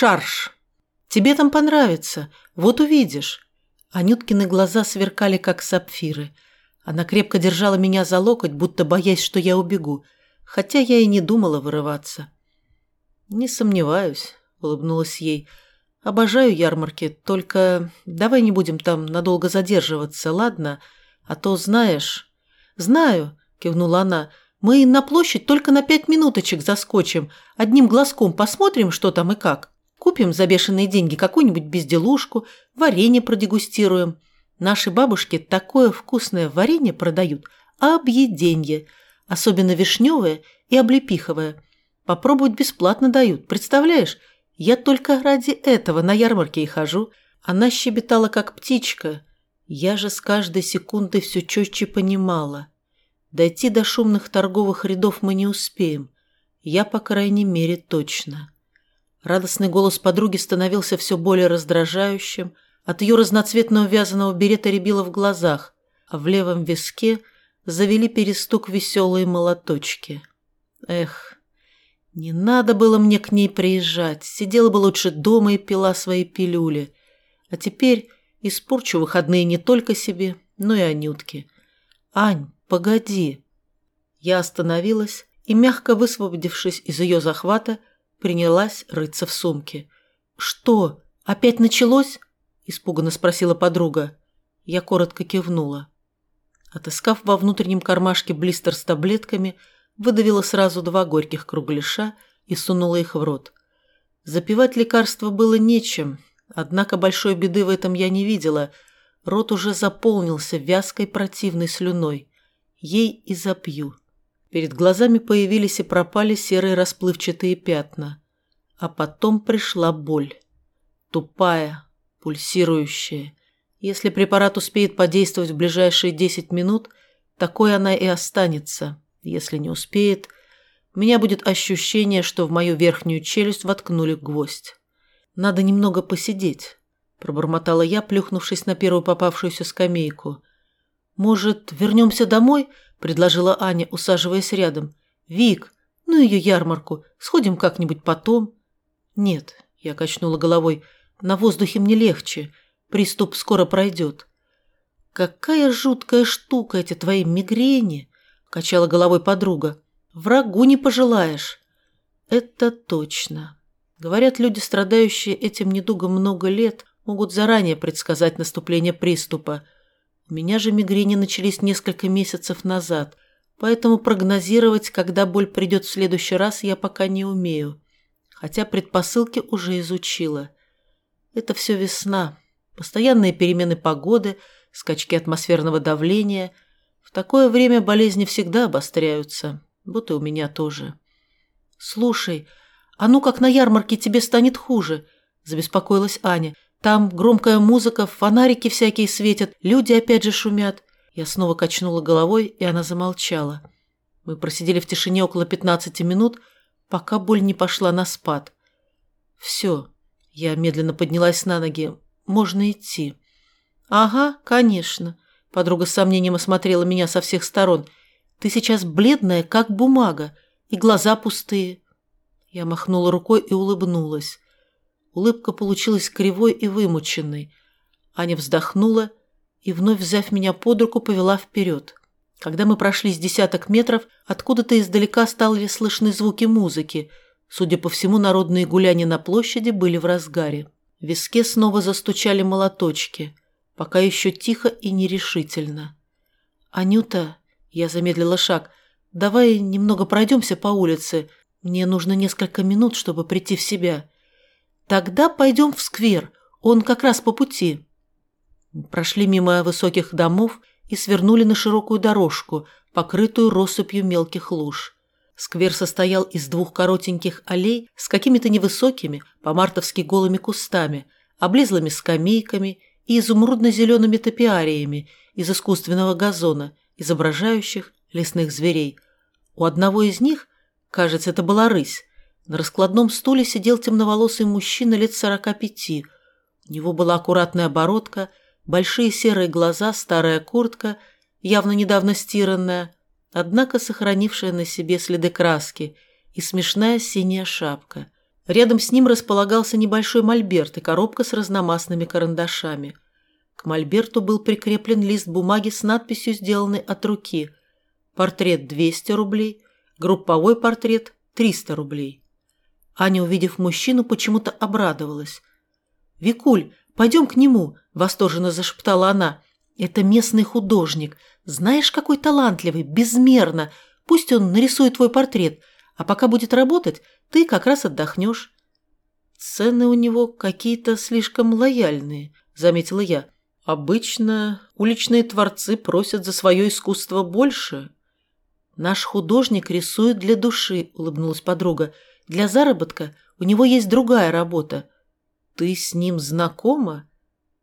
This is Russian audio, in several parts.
Шарш. Тебе там понравится, вот увидишь». Анюткины глаза сверкали, как сапфиры. Она крепко держала меня за локоть, будто боясь, что я убегу, хотя я и не думала вырываться. «Не сомневаюсь», — улыбнулась ей. «Обожаю ярмарки, только давай не будем там надолго задерживаться, ладно? А то знаешь...» «Знаю», — кивнула она, — «мы на площадь только на пять минуточек заскочим, одним глазком посмотрим, что там и как». Купим за бешеные деньги какую-нибудь безделушку, варенье продегустируем. Наши бабушки такое вкусное варенье продают, объеденье, особенно вишневое и облепиховое. Попробовать бесплатно дают, представляешь? Я только ради этого на ярмарке и хожу. Она щебетала, как птичка. Я же с каждой секундой все четче понимала. Дойти до шумных торговых рядов мы не успеем. Я, по крайней мере, точно. Радостный голос подруги становился все более раздражающим. От ее разноцветного вязаного берета рябило в глазах, а в левом виске завели перестук веселые молоточки. Эх, не надо было мне к ней приезжать. Сидела бы лучше дома и пила свои пилюли. А теперь испорчу выходные не только себе, но и Анютке. «Ань, погоди!» Я остановилась и, мягко высвободившись из ее захвата, принялась рыться в сумке. «Что, опять началось?» – испуганно спросила подруга. Я коротко кивнула. Отыскав во внутреннем кармашке блистер с таблетками, выдавила сразу два горьких кругляша и сунула их в рот. Запивать лекарство было нечем, однако большой беды в этом я не видела. Рот уже заполнился вязкой противной слюной. Ей и запью. Перед глазами появились и пропали серые расплывчатые пятна. А потом пришла боль. Тупая, пульсирующая. Если препарат успеет подействовать в ближайшие 10 минут, такой она и останется. Если не успеет, у меня будет ощущение, что в мою верхнюю челюсть воткнули гвоздь. «Надо немного посидеть», – пробормотала я, плюхнувшись на первую попавшуюся скамейку. «Может, вернемся домой?» – предложила Аня, усаживаясь рядом. «Вик, ну ее ярмарку, сходим как-нибудь потом». «Нет», – я качнула головой, – «на воздухе мне легче, приступ скоро пройдет». «Какая жуткая штука эти твои мигрени!» – качала головой подруга. «Врагу не пожелаешь». «Это точно. Говорят, люди, страдающие этим недугом много лет, могут заранее предсказать наступление приступа – у меня же мигрени начались несколько месяцев назад, поэтому прогнозировать, когда боль придет в следующий раз, я пока не умею. Хотя предпосылки уже изучила. Это все весна. Постоянные перемены погоды, скачки атмосферного давления. В такое время болезни всегда обостряются. Вот и у меня тоже. «Слушай, а ну как на ярмарке тебе станет хуже?» – забеспокоилась Аня – там громкая музыка, фонарики всякие светят, люди опять же шумят. Я снова качнула головой, и она замолчала. Мы просидели в тишине около 15 минут, пока боль не пошла на спад. «Все». Я медленно поднялась на ноги. «Можно идти». «Ага, конечно». Подруга с сомнением осмотрела меня со всех сторон. «Ты сейчас бледная, как бумага, и глаза пустые». Я махнула рукой и улыбнулась. Улыбка получилась кривой и вымученной. Аня вздохнула и, вновь взяв меня под руку, повела вперед. Когда мы прошли с десяток метров, откуда-то издалека стали слышны звуки музыки. Судя по всему, народные гуляния на площади были в разгаре. В виске снова застучали молоточки, пока еще тихо и нерешительно. «Анюта», — я замедлила шаг, — «давай немного пройдемся по улице. Мне нужно несколько минут, чтобы прийти в себя». Тогда пойдем в сквер, он как раз по пути. Прошли мимо высоких домов и свернули на широкую дорожку, покрытую россыпью мелких луж. Сквер состоял из двух коротеньких аллей с какими-то невысокими, по-мартовски голыми кустами, облезлыми скамейками и изумрудно-зелеными топиариями из искусственного газона, изображающих лесных зверей. У одного из них, кажется, это была рысь, на раскладном стуле сидел темноволосый мужчина лет сорока пяти. У него была аккуратная оборотка, большие серые глаза, старая куртка, явно недавно стиранная, однако сохранившая на себе следы краски, и смешная синяя шапка. Рядом с ним располагался небольшой мольберт и коробка с разномастными карандашами. К мольберту был прикреплен лист бумаги с надписью, сделанной от руки. Портрет 200 рублей, групповой портрет 300 рублей. Аня, увидев мужчину, почему-то обрадовалась. «Викуль, пойдем к нему», – восторженно зашептала она. «Это местный художник. Знаешь, какой талантливый, безмерно. Пусть он нарисует твой портрет, а пока будет работать, ты как раз отдохнешь». «Цены у него какие-то слишком лояльные», – заметила я. «Обычно уличные творцы просят за свое искусство больше». «Наш художник рисует для души», – улыбнулась подруга. «Для заработка у него есть другая работа». «Ты с ним знакома?»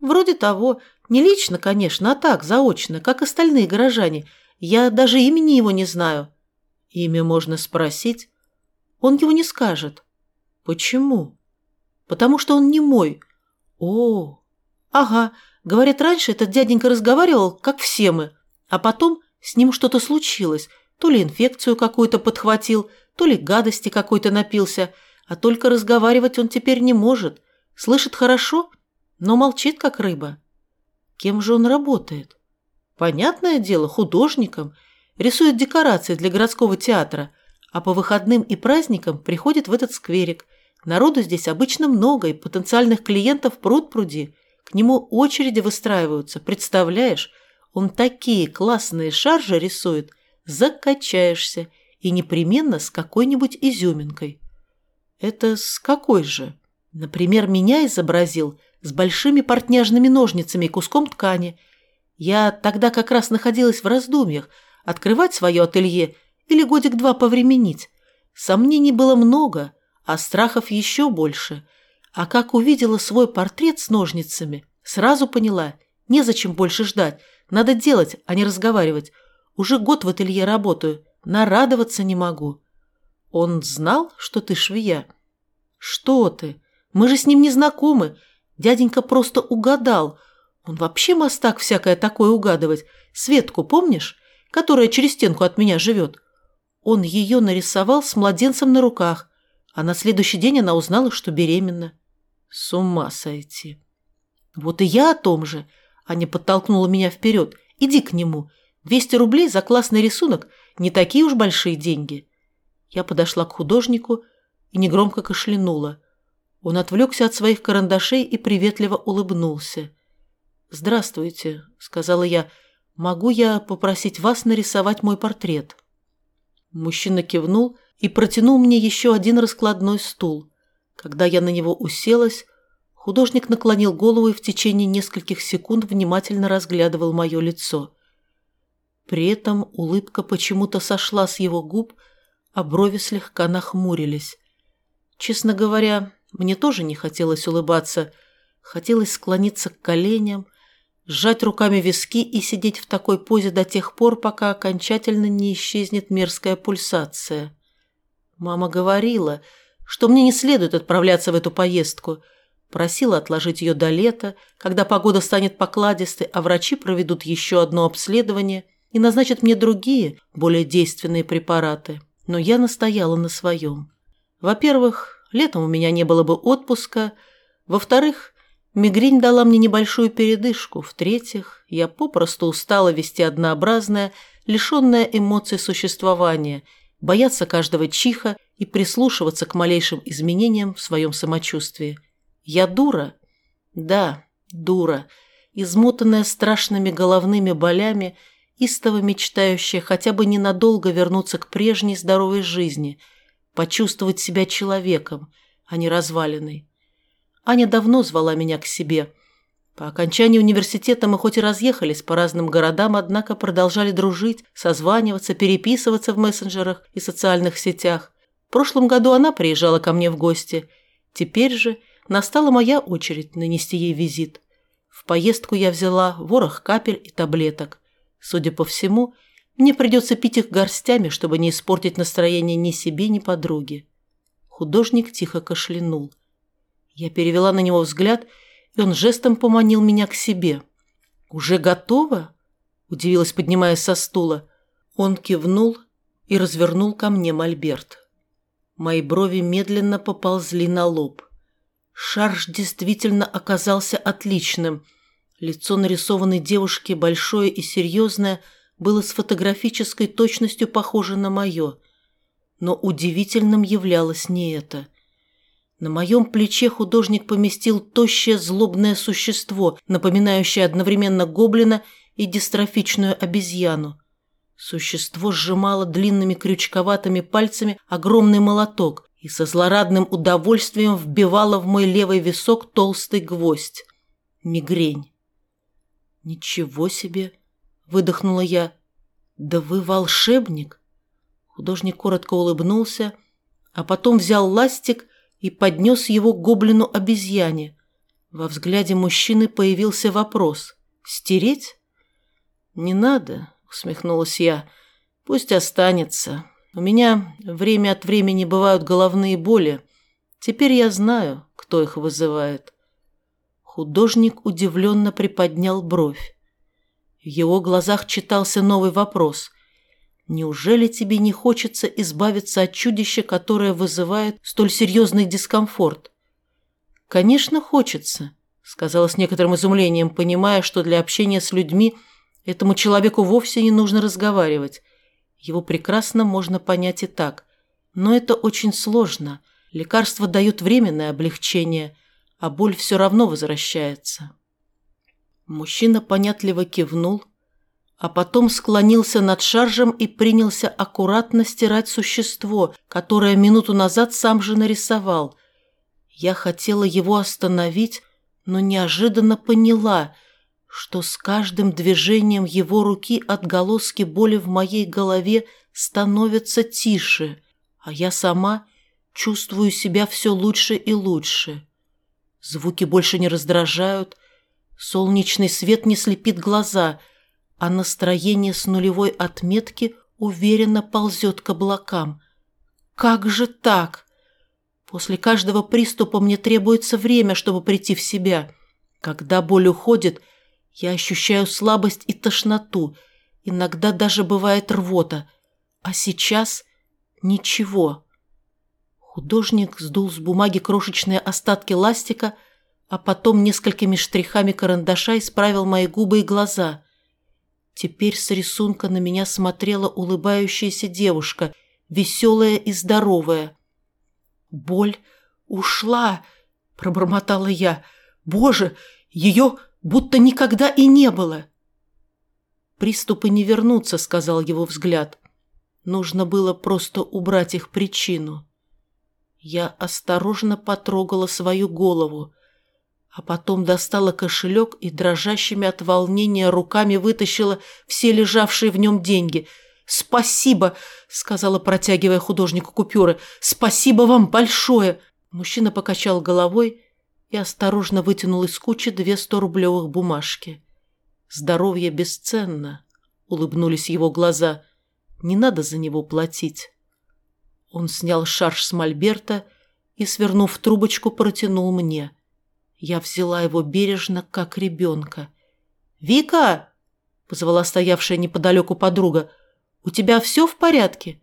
«Вроде того. Не лично, конечно, а так, заочно, как остальные горожане. Я даже имени его не знаю». «Имя можно спросить?» Он его не скажет. Почему? Потому что он не мой. О, ага. Говорят, раньше этот дяденька разговаривал, как все мы, а потом с ним что-то случилось. То ли инфекцию какую-то подхватил, то ли гадости какой-то напился, а только разговаривать он теперь не может. Слышит хорошо, но молчит, как рыба. Кем же он работает? Понятное дело, художником. Рисует декорации для городского театра – а по выходным и праздникам приходит в этот скверик. Народу здесь обычно много, и потенциальных клиентов пруд пруди. К нему очереди выстраиваются, представляешь? Он такие классные шаржи рисует, закачаешься, и непременно с какой-нибудь изюминкой. Это с какой же? Например, меня изобразил с большими портняжными ножницами и куском ткани. Я тогда как раз находилась в раздумьях, открывать свое ателье – или годик-два повременить. Сомнений было много, а страхов еще больше. А как увидела свой портрет с ножницами, сразу поняла, незачем больше ждать, надо делать, а не разговаривать. Уже год в ателье работаю, нарадоваться не могу. Он знал, что ты швея? Что ты? Мы же с ним не знакомы. Дяденька просто угадал. Он вообще мастак всякое такое угадывать. Светку помнишь? Которая через стенку от меня живет. Он ее нарисовал с младенцем на руках, а на следующий день она узнала, что беременна. С ума сойти. Вот и я о том же. Аня подтолкнула меня вперед. Иди к нему. 200 рублей за классный рисунок – не такие уж большие деньги. Я подошла к художнику и негромко кашлянула. Он отвлекся от своих карандашей и приветливо улыбнулся. «Здравствуйте», – сказала я. «Могу я попросить вас нарисовать мой портрет?» Мужчина кивнул и протянул мне еще один раскладной стул. Когда я на него уселась, художник наклонил голову и в течение нескольких секунд внимательно разглядывал мое лицо. При этом улыбка почему-то сошла с его губ, а брови слегка нахмурились. Честно говоря, мне тоже не хотелось улыбаться. Хотелось склониться к коленям, сжать руками виски и сидеть в такой позе до тех пор, пока окончательно не исчезнет мерзкая пульсация. Мама говорила, что мне не следует отправляться в эту поездку. Просила отложить ее до лета, когда погода станет покладистой, а врачи проведут еще одно обследование и назначат мне другие, более действенные препараты. Но я настояла на своем. Во-первых, летом у меня не было бы отпуска. Во-вторых, Мигрень дала мне небольшую передышку. В-третьих, я попросту устала вести однообразное, лишенное эмоций существование, бояться каждого чиха и прислушиваться к малейшим изменениям в своем самочувствии. Я дура? Да, дура, измотанная страшными головными болями, истово мечтающая хотя бы ненадолго вернуться к прежней здоровой жизни, почувствовать себя человеком, а не развалиной. Аня давно звала меня к себе. По окончании университета мы хоть и разъехались по разным городам, однако продолжали дружить, созваниваться, переписываться в мессенджерах и социальных сетях. В прошлом году она приезжала ко мне в гости. Теперь же настала моя очередь нанести ей визит. В поездку я взяла ворох капель и таблеток. Судя по всему, мне придется пить их горстями, чтобы не испортить настроение ни себе, ни подруге. Художник тихо кашлянул. Я перевела на него взгляд, и он жестом поманил меня к себе. «Уже готово?» – удивилась, поднимаясь со стула. Он кивнул и развернул ко мне мольберт. Мои брови медленно поползли на лоб. Шарж действительно оказался отличным. Лицо нарисованной девушки, большое и серьезное, было с фотографической точностью похоже на мое. Но удивительным являлось не это. На моем плече художник поместил тощее злобное существо, напоминающее одновременно гоблина и дистрофичную обезьяну. Существо сжимало длинными крючковатыми пальцами огромный молоток и со злорадным удовольствием вбивало в мой левый висок толстый гвоздь. Мигрень. «Ничего себе!» — выдохнула я. «Да вы волшебник!» Художник коротко улыбнулся, а потом взял ластик и поднес его к гоблину-обезьяне. Во взгляде мужчины появился вопрос. «Стереть?» «Не надо», усмехнулась я. Пусть останется. У меня время от времени бывают головные боли. Теперь я знаю, кто их вызывает. Художник удивленно приподнял бровь. В его глазах читался новый вопрос. Неужели тебе не хочется избавиться от чудища, которое вызывает столь серьезный дискомфорт? Конечно, хочется, сказала с некоторым изумлением, понимая, что для общения с людьми – Этому человеку вовсе не нужно разговаривать. Его прекрасно можно понять и так. Но это очень сложно. Лекарства дают временное облегчение, а боль все равно возвращается. Мужчина понятливо кивнул, а потом склонился над шаржем и принялся аккуратно стирать существо, которое минуту назад сам же нарисовал. Я хотела его остановить, но неожиданно поняла – что с каждым движением его руки отголоски боли в моей голове становятся тише, а я сама чувствую себя все лучше и лучше. Звуки больше не раздражают, солнечный свет не слепит глаза, а настроение с нулевой отметки уверенно ползет к облакам. Как же так? После каждого приступа мне требуется время, чтобы прийти в себя. Когда боль уходит – я ощущаю слабость и тошноту, иногда даже бывает рвота, а сейчас ничего. Художник сдул с бумаги крошечные остатки ластика, а потом несколькими штрихами карандаша исправил мои губы и глаза. Теперь с рисунка на меня смотрела улыбающаяся девушка, веселая и здоровая. «Боль ушла!» – пробормотала я. «Боже, ее будто никогда и не было. «Приступы не вернутся», — сказал его взгляд. Нужно было просто убрать их причину. Я осторожно потрогала свою голову, а потом достала кошелек и дрожащими от волнения руками вытащила все лежавшие в нем деньги. «Спасибо!» — сказала, протягивая художнику купюры. «Спасибо вам большое!» Мужчина покачал головой и осторожно вытянул из кучи две сто-рублевых бумажки. «Здоровье бесценно», — улыбнулись его глаза. «Не надо за него платить». Он снял шарж с мольберта и, свернув трубочку, протянул мне. Я взяла его бережно, как ребенка. «Вика!» — позвала стоявшая неподалеку подруга. «У тебя все в порядке?»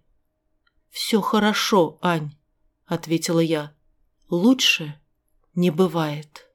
«Все хорошо, Ань», — ответила я. «Лучше?» не бывает.